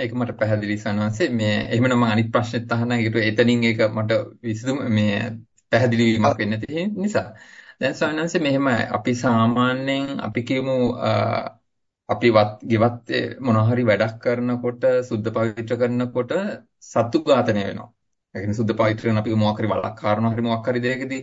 ඒක මට පැහැදිලි සනවාසේ මේ එහෙමනම් මම අනිත් ප්‍රශ්නෙත් අහන්න ඒකට එතනින් ඒක මට විසඳුම මේ පැහැදිලි වීමක් වෙන්න තියෙන නිසා දැන් සනවාසේ මෙහෙම අපි සාමාන්‍යයෙන් අපි කියමු අපි වත් ගෙවත් මොනවා හරි වැඩක් කරනකොට සුද්ධ පවිත්‍ර කරනකොට සතු ඝාතනය වෙනවා. ඒ කියන්නේ සුද්ධ පවිත්‍ර කරන අපි මොකක් හරි වලක් කාරණා හරි මොකක් හරි දෙයකදී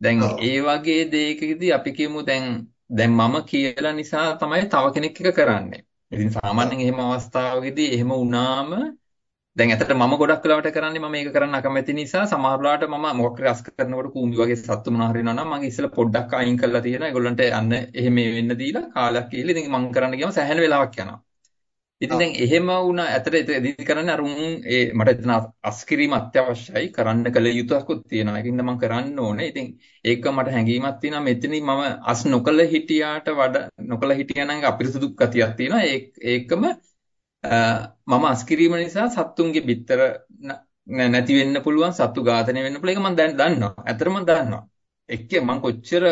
දැන් ඒ වගේ දෙයකදී අපි කියමු දැන් දැන් මම කියලා නිසා තමයි තව කෙනෙක් එක කරන්නේ. ඉතින් සාමාන්‍යයෙන් එහෙම අවස්ථාවකදී එහෙම වුණාම දැන් ඇත්තට මම ගොඩක් වෙලාවට කරන්නේ මම මේක කරන්න අකමැති නිසා සමහර වෙලාවට මම මොකක් හරි අස් කරනකොට කූඹි වගේ සත්තු මොනවා හරි වෙනවා නම් මම ඉස්සෙල්ලා පොඩ්ඩක් අයින් කරලා තියෙනවා ඒගොල්ලන්ට යන්න එහෙම වෙන්න දීලා කාලයක් ගිහලා ඉතින් මම කරන්න ගියාම සැහැණ වෙලාවක් යනවා. ඉතින් දැන් එහෙම වුණා ඇත්තට ඉතින් කරන්නේ අර උන් ඒ මට එතන අස් කිරීම අත්‍යවශ්‍යයි කරන්න කල යුතුයකුත් තියෙනවා. ඒකින්ද මම කරන්න ඕනේ. ඉතින් ඒක මට හැඟීමක් තියෙනවා මෙතනින් මම අස් නොකල හිටියාට වඩා නොකල හිටියා නම් අපිරිසුදු ගතියක් තියෙනවා. ඒකම මම අස්කිරීම නිසා සත්තුන්ගේ බිත්තර නැති වෙන්න පුළුවන් සත්තු ඝාතනය වෙන්න පුළුවන් ඒක මම දැන් දන්නවා. ඇත්තටම දන්නවා. එක්ක මම කොච්චර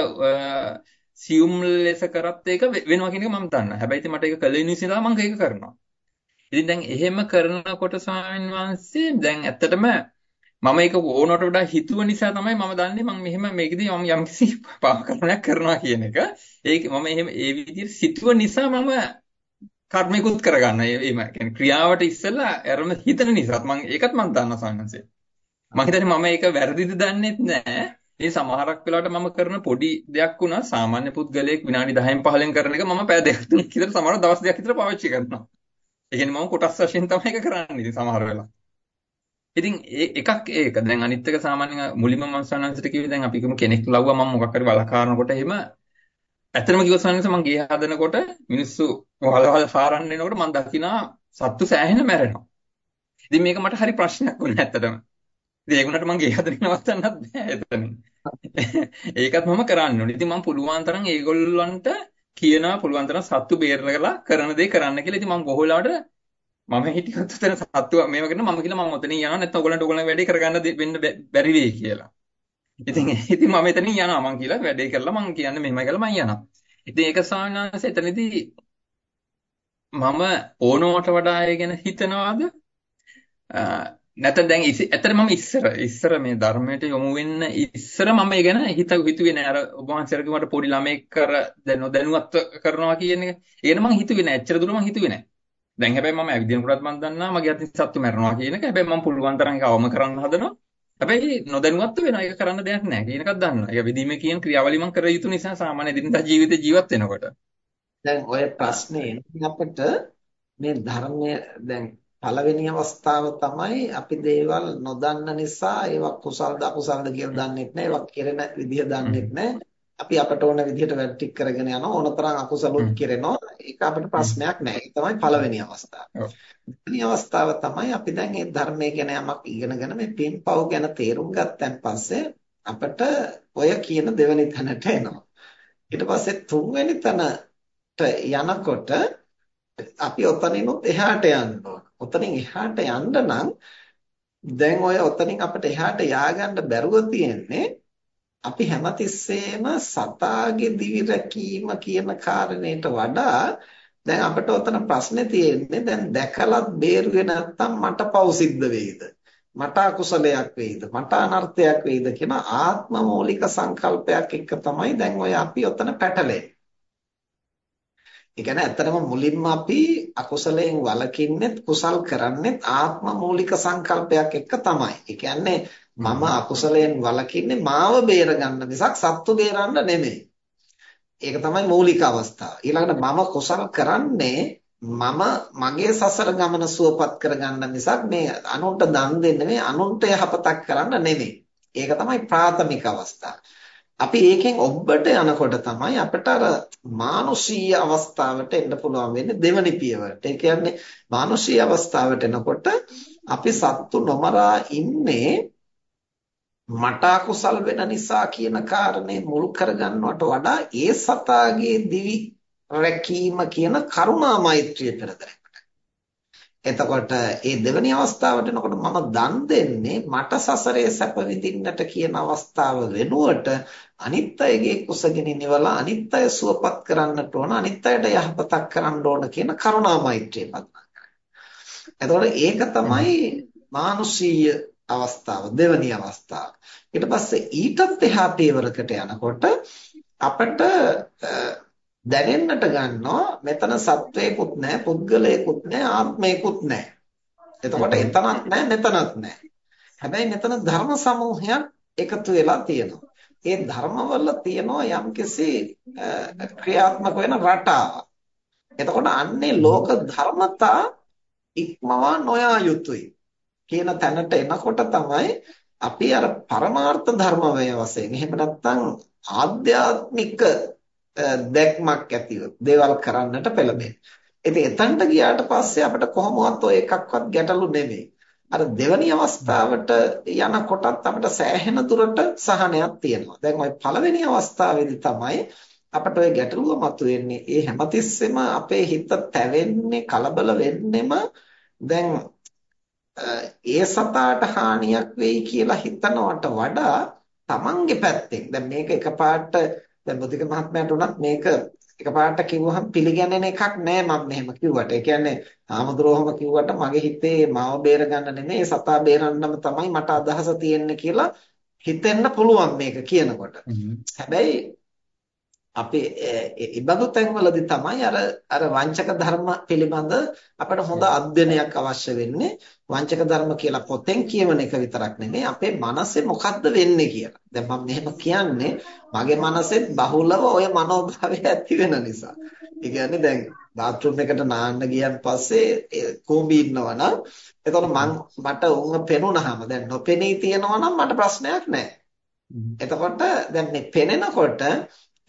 සියුම් ලෙස කරත් ඒක වෙනවා කියන එක මම දන්නවා. හැබැයි ඉතින් මට ඒක කළ යුතු නිසා මම ඒක කරනවා. ඉතින් දැන් එහෙම කරනකොට ස්වාමීන් වහන්සේ දැන් ඇත්තටම මම ඒක ඕනකට වඩා හිතුව නිසා තමයි මම දන්නේ මම මෙහෙම මේකදී මම යම්කිසි පාකරණයක් කරනවා කියන එක. ඒක මම එහෙම ඒ විදිහට සිතුව නිසා මම කර්මිකුත් කරගන්න. ඒ කියන්නේ ක්‍රියාවට ඉස්සෙල්ලා අරම හිතන නිසා මම ඒකත් මම දන්නවා සංඝංශය. මම හිතන්නේ මම ඒක වැරදිද දන්නෙත් නෑ. ඒ සමහරක් වෙලාවට මම කරන පොඩි දෙයක් වුණා සාමාන්‍ය පුද්ගලයෙක් විනාඩි 10න් 15න් කරන එක මම පැය දෙකක් තුනක් විතර සමහර දවස් දෙකක් විතර පාවිච්චි කරනවා. ඒ කියන්නේ මම කොටස් වශයෙන් තමයි ඒක කරන්නේ ඉතින් සමහර වෙලාවට. ඉතින් එකක් ඒක. දැන් අනිත් එක සාමාන්‍යයෙන් මුලින්ම මම සන්නන්සට කිව්වේ දැන් අපි කිව්ව කෙනෙක් ලව්වා මම මොකක් හරි වලකාරනකොට එහෙම ඇත්තටම කිව්වොත් සන්නන්ස මම ගේ හදනකොට මිනිස්සු වලවල් හාරන්න එනකොට මම දකිනා සත්තු සෑහෙන මැරෙනවා. ඉතින් මේක මට හරි ප්‍රශ්නයක් වුණා ඇත්තටම. ඉතින් ඒක උනට මම ගේ හදන්න නවත්තන්නත් බෑ එතනින්. ඒකත් මම කරන්න ඕනේ. ඉතින් මම පුළුවන් තරම් ඒගොල්ලන්ට කියනවා පුළුවන් තරම් සත්තු බේරලා කරන දේ කරන්න කියලා. ඉතින් මම බොහෝ වෙලාවට මම හිටියොත් උතන සත්තු මේව කරන මම කියලා මම ඔතනින් යනවා නැත්නම් ඔයගොල්ලන්ට ඔයගොල්ලන්ගේ වැඩේ කරගන්න වෙන්න බැරි වෙයි කියලා. ඉතින් ඉතින් මම එතනින් යනවා මං කියලා වැඩේ කරලා මං කියන්නේ මෙහෙමයි කියලා මං යනවා. ඉතින් ඒක ස්වාමීන් එතනදී මම ඕනවට වඩා ඒ ගැන හිතනවාද? නැත්නම් දැන් ඇත්තට මම ඉස්සර ඉස්සර මේ ධර්මයට යොමු වෙන්න ඉස්සර මම ඒ ගැන හිත හිතුවේ නෑ අර ඔබ වහන්සේට කිව්වට පොඩි ළමෙක් කර දැනුවත් කරනවා කියන එක. ඒන මම හිතුවේ නෑ. එච්චර දුර මම හිතුවේ නෑ. දැන් හැබැයි මම ඇවිදිනකොටත් මම දන්නවා මගේ අතින් සත්තු මැරෙනවා කියන එක. හැබැයි මම පුළුවන් තරම් ඒක අවම කරන්න හදනවා. හැබැයි නොදැනුවත්ව වෙනවා. ඒක කරන්න දෙයක් නෑ කියන එකක් දන්නවා. ඒක විදීමේ කියන ක්‍රියාවලිය මම කර යුතු නිසා සාමාන්‍ය දිනදා ජීවිතේ ජීවත් වෙනකොට. දැන් ඔය ප්‍රශ්නේ අපිට මේ ධර්මය දැන් පළවෙනි අවස්ථාව තමයි අපි දේවල් නොදන්න නිසා ඒවා කුසල්ද අකුසල්ද කියලා දන්නෙත් නැහැ. ඒවා කෙරෙන විදිහ දන්නෙත් නැහැ. අපි අපට ඕන විදිහට වැඩ ටික කරගෙන යනවා. ඕනතරම් අකුසලුත් කෙරෙනවා. ඒක අපිට ප්‍රශ්නයක් නැහැ. ඒක තමයි පළවෙනි අවස්ථාව. දෙවෙනි අවස්ථාව තමයි අපි දැන් මේ ධර්මයේ ගැන යමක් ඉගෙනගෙන මේ පින්පව් ගැන තේරුම් ගත්තන් පස්සේ අපිට ඔය කියන දෙවෙනි තැනට එනවා. ඊට පස්සේ තුන්වෙනි තැනට යනකොට අපි ඔතනිනුත් එහාට ඕන. ඔතනින් එහාට යන්න නම් දැන් ඔය ඔතනින් අපිට එහාට ය아가න්න බැරුව තියෙන්නේ අපි හැමතිස්සෙම සතාගේ දිවි රැකීම කියන කාරණේට වඩා දැන් අපිට ඔතන ප්‍රශ්නේ තියෙන්නේ දැන් දැකලත් බේරුවේ නැත්තම් මට පව් සිද්ධ වෙයිද? මට අකුසලයක් වෙයිද? මට අනර්ථයක් වෙයිද කියන ආත්ම මූලික සංකල්පයක් එක්ක තමයි දැන් ඔය අපි ඔතන පැටලෙන්නේ. ඒ කියන්නේ ඇත්තටම මුලින්ම අපි අකුසලයෙන් වළකින්නෙත් කුසල් කරන්නෙත් ආත්ම මූලික සංකල්පයක් එක්ක තමයි. ඒ කියන්නේ මම අකුසලයෙන් වළකින්නේ මාව බේරගන්න මිසක් සත්තු බේරන්න නෙමෙයි. ඒක තමයි මූලික අවස්ථාව. ඊළඟට මම කුසල් කරන්නේ මම මගේ සසර ගමන සුවපත් කරගන්න මිසක් මේ අනුන්ට දන් දෙන්න නෙමෙයි අනුන්ට යහපතක් කරන්න නෙමෙයි. ඒක තමයි ප්‍රාථමික අවස්ථාව. අපි ඒකෙන් ඔබට යනකොට තමයි අපිට අර මානුෂීය අවස්ථාවට එන්න පුළුවන් වෙන්නේ දෙවනි පියවරට. ඒ කියන්නේ මානුෂීය අවස්ථාවට එනකොට අපි සත්තු නොමරා ඉන්නේ මට අකුසල් වෙන නිසා කියන කාරණේ මුල් කරගන්නවට වඩා ඒ සතාගේ දිවි රැකීම කියන කරුණා මෛත්‍රිය පෙරදරයි. එතකොට මේ දෙවෙනි අවස්ථාවට එනකොට මම දන් දෙන්නේ මට සසරේ සැප විඳින්නට කියන අවස්ථාව වෙනුවට අනිත් අයගේ කුසගිනි නිවලා අනිත් අය සුවපත් කරන්නට ඕන අනිත් අයට යහපතක් කරන්න ඕන කියන කරුණා මෛත්‍රිය පදනම් එතකොට ඒක තමයි මානුෂීය අවස්ථාව දෙවැනි අවස්ථාව. ඊට පස්සේ ඊටත් එහා පියවරකට යනකොට අපිට දැනෙන්නට ගන්නවා මෙතන සත්වයකුත් නැහැ පුද්ගලයෙකුත් නැහැ ආත්මයකුත් නැහැ. එතකොට එතනක් නැහැ මෙතනක් නැහැ. හැබැයි මෙතන ධර්ම සමූහයක් එකතු වෙලා තියෙනවා. ඒ ධර්මවල තියෙනවා යම්කිසි ක්‍රියාත්මක වෙන රටාවක්. එතකොට අන්නේ ලෝක ධර්මතා ඉක්මවා නොයා යුතුයි කියන තැනට එනකොට තමයි අපි අර පරමාර්ථ ධර්ම වේ වශයෙන් එහෙම නැත්නම් ආධ්‍යාත්මික දැක්මක් ඇතිව දේවල් කරන්නට පෙළඹෙන. ඉතින් එතනට ගියාට පස්සේ අපිට කොහොමවත් ඔය එකක්වත් ගැටලු නෙමෙයි. අර දෙවැනි අවස්ථාවට යනකොටත් අපිට සෑහෙන දුරට සහනයක් තියෙනවා. දැන් ওই පළවෙනි අවස්ථාවේදී තමයි අපිට ওই ගැටලුව මතුවෙන්නේ. ඒ හැමතිස්සෙම අපේ හිත තැවෙන්නේ කලබල වෙන්නෙම දැන් ඒ සතාට හානියක් වෙයි කියලා හිතනවට වඩා තමන්ගේ පැත්තෙන් දැන් මේක එකපාරට දැන් බුද්ධික මහත්මයාට උනත් මේක එකපාරට කිව්වහම පිළිගැනෙන එකක් නෑ මම මෙහෙම කිව්වට. ඒ කියන්නේ ආමද්‍රෝහම කිව්වට මගේ හිතේ මාව බේර ගන්න නෙමෙයි සතා බේරන්නම තමයි මට අදහස තියෙන්නේ කියලා හිතෙන්න පුළුවන් මේක කියනකොට. හැබැයි අපි ඉබඳු තැන්වලදී තමයි අර අර වංචක ධර්ම පිළිබඳ අපිට හොඳ අධ්‍යයනයක් අවශ්‍ය වෙන්නේ වංචක ධර්ම කියලා පොතෙන් කියවන එක විතරක් නෙමෙයි අපේ මනසේ මොකද්ද වෙන්නේ කියලා. දැන් මම මෙහෙම කියන්නේ මගේ මනසෙත් බහුලව ඔය මනෝභාවය ඇති වෙන නිසා. ඒ කියන්නේ දැන් බාත්රූම් එකට නාන්න ගියන් පස්සේ කූඹි ඉන්නවා නම් එතකොට මං මට උන් පෙනුනහම දැන් නොපෙනී තියෙනවා නම් මට ප්‍රශ්නයක් නැහැ. එතකොට දැන් මේ පෙනෙනකොට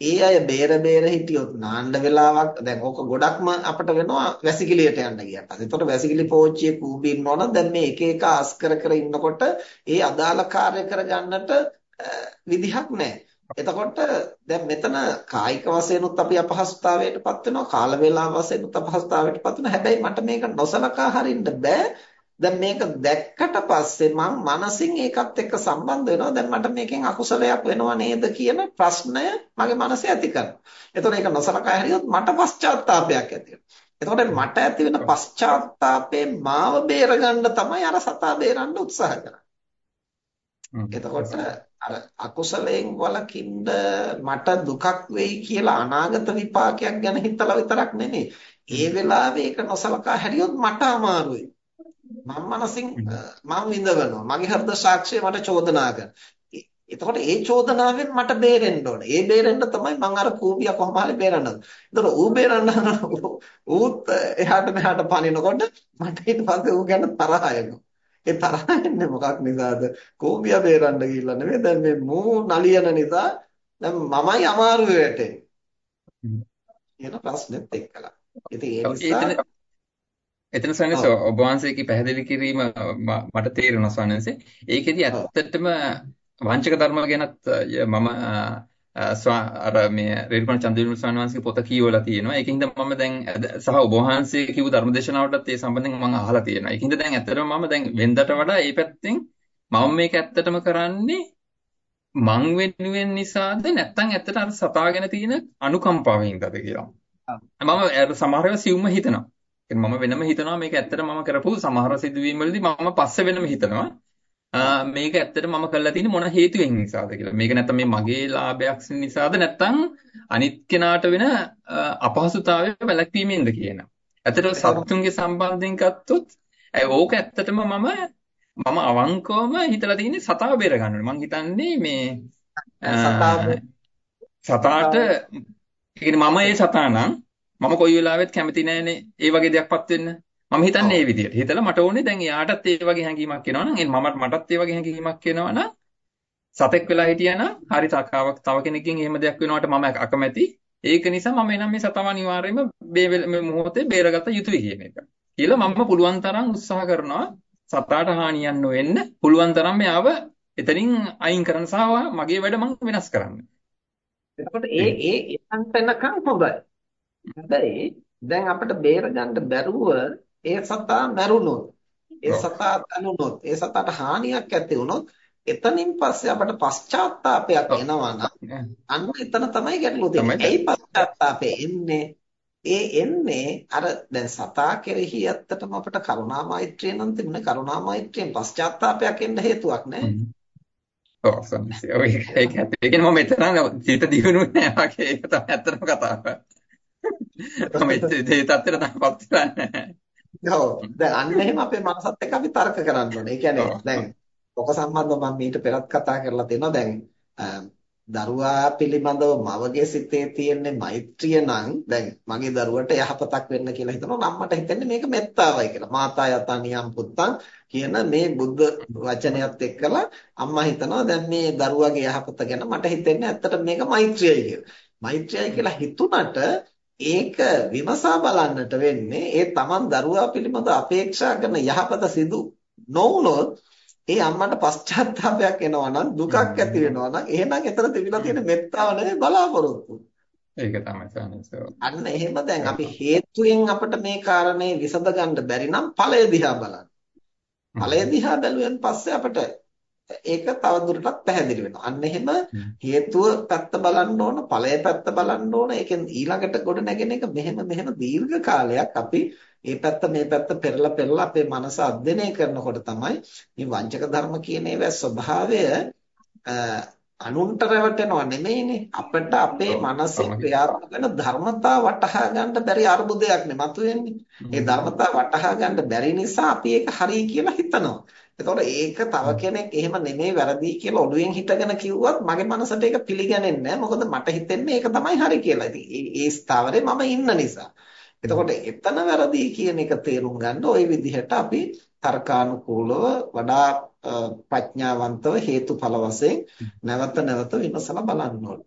ඒ අය බේර බේර හිටියොත් නාන්න වෙලාවක් දැන් ඕක ගොඩක්ම අපිට වෙනවා වැසිකිළියට යන්න ගියත්. ඒතකොට වැසිකිළි පෝච්චියේ කූඹි ඉන්නවනම් දැන් මේ එක එක ආස් කර කර ඉන්නකොට ඒ අදාළ කාර්ය කරගන්නට විදිහක් නැහැ. එතකොට දැන් මෙතන කායික වශයෙන්ුත් අපි අපහසුතාවයටපත් වෙනවා කාල වේලාව වශයෙන්ුත් අපහසුතාවයටපත් වෙනවා. හැබැයි මට මේක නොසලකා හරින්න බෑ. දැන් මේක දැක්කට පස්සේ මම මනසින් ඒකත් එක්ක සම්බන්ධ වෙනවා. දැන් මට මේකෙන් අකුසලයක් වෙනව නේද කියන ප්‍රශ්නය මගේ මනසේ ඇති කරනවා. එතකොට ඒක නොසලකා හැරියොත් මට පශ්චාත්තාවයක් ඇති එතකොට මට ඇති වෙන පශ්චාත්තාපේ මාව බේරගන්න තමයි අර සතා බේරන්න උත්සාහ කරන්නේ. එතකොට අර අකුසලයෙන් වළකින්න මට දුකක් වෙයි කියලා අනාගත විපාකයක් ගැන හිතලා විතරක් නෙමෙයි. ඒ වෙලාවේ ඒක නොසලකා හැරියොත් මට අමාරුයි. මම මනසින් මම විඳවනවා. මගේ හෘද සාක්ෂිය මට චෝදනා කරනවා. එතකොට ඒ චෝදනාවෙන් මට බේරෙන්න ඕන. ඒ බේරෙන්න තමයි මම අර කූඹිය කොහොම හරි බේරන්න ඕන. එතකොට ඌ බේරන්න ඌත් එහාට මෙහාට පනිනකොට මට ඊට පස්සේ ඌ ගැන තරහ එනවා. ඒ තරහ එන්නේ මොකක් නිසාද? කූඹිය බේරන්න ගිහිල්ලා නෙමෙයි. දැන් මේ මූ නලියන නිසා දැන් මමයි අමාරුවේ වැටෙන්නේ. කියන ප්‍රශ්නෙත් එක්කලා. ඉතින් ඒ නිසා එතන සන්නස ඔබ වහන්සේගේ පැහැදිලි කිරීම මට තේරෙනවා සන්නස. ඒකෙදි ඇත්තටම වංචක ධර්ම ගැනත් මම අර මේ රේරුකණ චන්ද්‍රවිමල ස්වාමීන් පොත කියවලා තියෙනවා. ඒකින්ද මම දැන් සහ ඔබ වහන්සේ කිව්ව ධර්මදේශනාවටත් ඒ සම්බන්ධයෙන් මම අහලා තියෙනවා. ඒකින්ද දැන් ඇත්තටම මම දැන් වෙනදට වඩා මේ පැත්තෙන් මම මේක ඇත්තටම කරන්නේ මං වෙනුවෙන් නිසාද නැත්නම් ඇත්තට අර සතා ගැන තියෙන අනුකම්පාවෙන්ද කියලා. මම සමහර වෙලාවට සිව්ම හිතනවා. මම වෙනම හිතනවා මේක ඇත්තට මම කරපු සමහර සිදුවීම් වලදී මම පස්සේ වෙනම හිතනවා මේක ඇත්තට මම කරලා තියෙන්නේ මොන හේතුවෙන් නිසාද කියලා. මේක නැත්තම් මේ මගේ ලාභයක් නිසාද නැත්තම් අනිත් කෙනාට වෙන අපහසුතාවය වැළැක්වීමෙන්ද කියන. ඇත්තට සතුන්ගේ සම්බන්ධයෙන් ගත්තොත් ඕක ඇත්තටම මම මම අවංකවම හිතලා තියෙන්නේ සතාව බේර ගන්න ඕනේ. මං හිතන්නේ මේ සතාට මම ඒ සතා නම් මම කොයි වෙලාවෙත් කැමති නෑනේ ඒ වගේ දෙයක්පත් වෙන්න. මම හිතන්නේ ඒ විදිහට. හිතලා මට ඕනේ දැන් එයාටත් ඒ වගේ හැඟීමක් එනවා නම් මමත් මටත් ඒ වගේ හැඟීමක් එනවා නම් සතෙක් වෙලා හිටියනම් හරි තකාවක් තව කෙනෙක්ගෙන් එහෙම දෙයක් වෙනවට මම අකමැති. ඒක නිසා මම එනම් මේ සතව අනිවාර්යයෙන්ම මේ මොහොතේ බේරගත යුතුයි කියන එක. කියලා මම පුළුවන් තරම් උත්සාහ කරනවා සතාට හානියක් නොවෙන්න පුළුවන් තරම් මෙයාව එතනින් අයින් කරන්න සහ මගේ වැඩ මම වෙනස් කරන්න. එතකොට ඒ ඒ එතනකම් හොඳයි. හැබැයි දැන් අපිට බේරගන්න බැරුව ඒ සතා මැරුණොත් ඒ සතා තනුනොත් ඒ සතාට හානියක් ඇති වුණොත් එතනින් පස්සේ අපට පශ්චාත්තාවපයක් එනවා නම් අන්න එතන තමයි ගැටලුව තියෙන්නේ. ඇයි පශ්චාත්තාවපය එන්නේ? ඒ එන්නේ අර දැන් සතා කෙරෙහි ඇත්තටම අපිට කරුණා මෛත්‍රිය නම් තිබුණේ කරුණා මෛත්‍රියෙන් පශ්චාත්තාවයක් එන්න හේතුවක් නැහැ. ඔව් සම්සි. ඔය ඒක ඇත්ත. ඒ කියන්නේ මම මෙතන සිත දිනුනේ නැහැ වගේ ඒක තමයි ඇත්තටම කතාව. ඒ තත්ත්වයට තාමපත් නැහැ. ඔව්. දැන් අන්න එහෙම අපේ මනසත් එක්ක අපි තර්ක කරන්න ඕනේ. ඒ කියන්නේ දැන් ඔක සම්බන්ධව මම මීට පෙරත් කතා කරලා තියෙනවා. දැන් දරුවා පිළිබඳව මවගේ සිතේ තියෙන මෛත්‍රිය නම් දැන් මගේ දරුවට යහපතක් වෙන්න කියලා හිතනවා නම් මට හිතෙන්නේ මේක මෙත්තාවයි කියලා. මාතා යතා නියම් පුත්තං කියන මේ බුද්ධ වචනයත් එක්කලා අම්මා හිතනවා දැන් මේ දරුවාගේ යහපත ගැන මට හිතෙන්නේ ඇත්තට මේක මෛත්‍රියයි කියලා. මෛත්‍රියයි කියලා හිතුණට ඒක විමසා බලන්නට වෙන්නේ ඒ තමන් දරුවා පිළිබඳ අපේක්ෂා කරන යහපත සිදු නොවුනොත් ඒ අම්මට පශ්චාත්තාවයක් එනවා නම් දුකක් ඇති වෙනවා නම් එහෙනම් එතන තිබිලා තියෙන මෙත්තාව නෙවෙයි බලාපොරොත්තු. ඒක තමයි සානසෝ. අන්න එහෙම දැන් අපි හේතුයෙන් අපිට මේ කාරණේ විසඳ ගන්න බැරි නම් ඵලය දිහා බලන්න. ඵලය දිහා බැලුවෙන් පස්සේ අපිට ඒක තවදුරටත් පැහැදිලි වෙනවා. අන්න එහෙම හේතුව පැත්ත බලන්න ඕන, ඵලය පැත්ත බලන්න ඕන. ඒකෙන් ඊළඟට ගොඩ නැගෙන එක මෙහෙම මෙහෙම දීර්ඝ කාලයක් අපි මේ පැත්ත මේ පැත්ත පෙරලා පෙරලා අපේ මනස අධ්‍යයනය කරනකොට තමයි මේ වංචක ධර්ම කියන ඒවා ස්වභාවය අනුන්ට රැවටෙනව නෙමෙයිනේ අපිට අපේ මනසේ ක්‍රියාත්මක වෙන ධර්මතා වටහා ගන්න බැරි අර්බුදයක් නේ මතුවෙන්නේ. ඒ ධර්මතා වටහා ගන්න බැරි නිසා අපි ඒක හරි කියලා හිතනවා. එතකොට ඒක තව කෙනෙක් එහෙම නෙමෙයි වැරදි කියලා ඔළුවෙන් හිතගෙන කිව්වත් මගේ මනසට ඒක පිළිගන්නේ. මොකද මට හිතෙන්නේ ඒක තමයි හරි කියලා. ඉතින් ඒ ස්ථාවරේ මම ඉන්න නිසා. එතකොට එතන වැරදි කියන එක තේරුම් ගන්න ওই විදිහට අපි තර්කානුකූලව වඩා ප්‍රඥාවන්තව හේතුඵල වශයෙන් නැවත නැවත විමසලා බලන්න ඕනේ.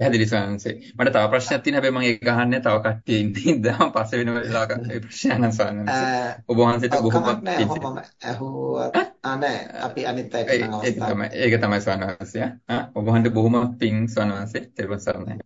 පැහැදිලි ස්වාමීන්සේ. මට තව ප්‍රශ්නයක් තියෙනවා හැබැයි මම ඒක අහන්නේ තව කට්ටිය ඉන්නේ ඉඳන් පස්සේ වෙන වෙලාවක ඒ ප්‍රශ්නය නම් ස්වාමීන්සේ. ඔබ වහන්සේට බොහොම නෑ මම ඇහුවා ආ නෑ අපි අනිත් අයට නම් අවස්ථාවක්. ඒක තමයි. ආ ඔබ වහන්සේ බොහොම පිං ස්වාමීන්සේ. තෙරුවන් සරණයි.